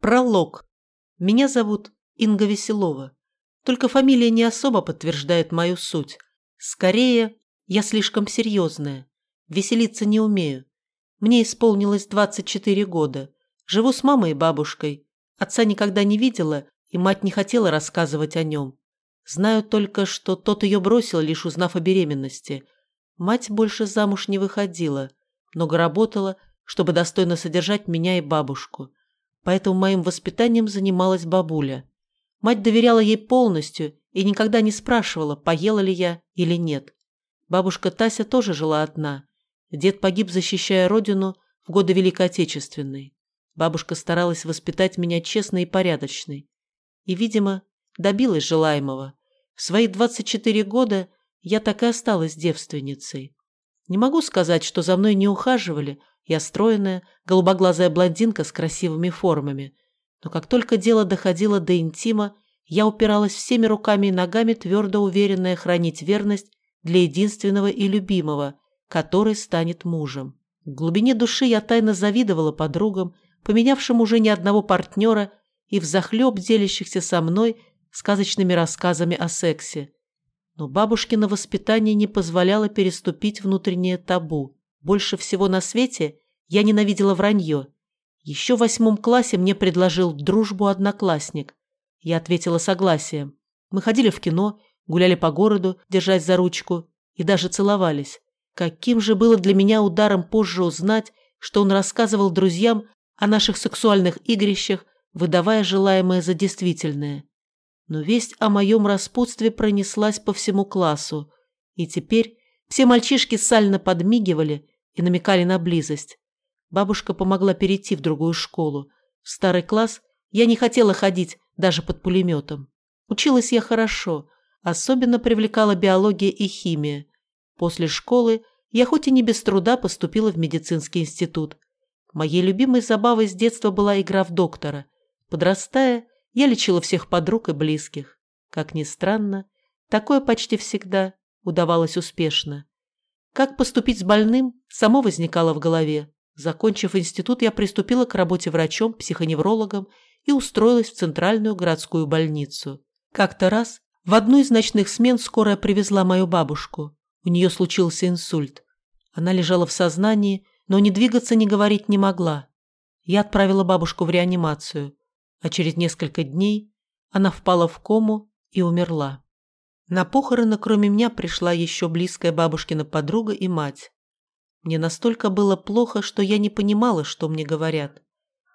Пролог. Меня зовут Инга Веселова. Только фамилия не особо подтверждает мою суть. Скорее, я слишком серьезная. Веселиться не умею. Мне исполнилось 24 года. Живу с мамой и бабушкой. Отца никогда не видела, и мать не хотела рассказывать о нем. Знаю только, что тот ее бросил, лишь узнав о беременности. Мать больше замуж не выходила, много работала, чтобы достойно содержать меня и бабушку поэтому моим воспитанием занималась бабуля. Мать доверяла ей полностью и никогда не спрашивала, поела ли я или нет. Бабушка Тася тоже жила одна. Дед погиб, защищая родину в годы Великой Отечественной. Бабушка старалась воспитать меня честной и порядочной. И, видимо, добилась желаемого. В свои 24 года я так и осталась девственницей. Не могу сказать, что за мной не ухаживали, я стройная, голубоглазая блондинка с красивыми формами. Но как только дело доходило до интима, я упиралась всеми руками и ногами, твердо уверенная хранить верность для единственного и любимого, который станет мужем. В глубине души я тайно завидовала подругам, поменявшим уже ни одного партнера и взахлеб делящихся со мной сказочными рассказами о сексе. Но бабушкино воспитание не позволяло переступить внутреннее табу. Больше всего на свете я ненавидела вранье. Еще в восьмом классе мне предложил дружбу одноклассник. Я ответила согласием. Мы ходили в кино, гуляли по городу, держась за ручку, и даже целовались. Каким же было для меня ударом позже узнать, что он рассказывал друзьям о наших сексуальных игрищах, выдавая желаемое за действительное. Но весть о моем распутстве пронеслась по всему классу, и теперь все мальчишки сально подмигивали и намекали на близость. Бабушка помогла перейти в другую школу. В старый класс я не хотела ходить даже под пулеметом. Училась я хорошо, особенно привлекала биология и химия. После школы я хоть и не без труда поступила в медицинский институт. Моей любимой забавой с детства была игра в доктора. Подрастая, я лечила всех подруг и близких. Как ни странно, такое почти всегда удавалось успешно. Как поступить с больным, само возникало в голове. Закончив институт, я приступила к работе врачом, психоневрологом и устроилась в центральную городскую больницу. Как-то раз в одну из ночных смен скорая привезла мою бабушку. У нее случился инсульт. Она лежала в сознании, но ни двигаться, ни говорить не могла. Я отправила бабушку в реанимацию, а через несколько дней она впала в кому и умерла. На похороны кроме меня пришла еще близкая бабушкина подруга и мать. Мне настолько было плохо, что я не понимала, что мне говорят.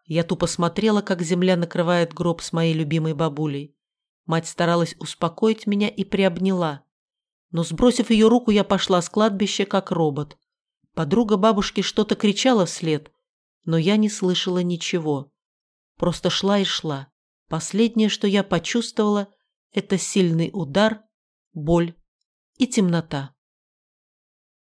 Я тупо смотрела, как земля накрывает гроб с моей любимой бабулей. Мать старалась успокоить меня и приобняла. Но, сбросив ее руку, я пошла с кладбища, как робот. Подруга бабушки что-то кричала вслед, но я не слышала ничего. Просто шла и шла. Последнее, что я почувствовала, это сильный удар боль и темнота.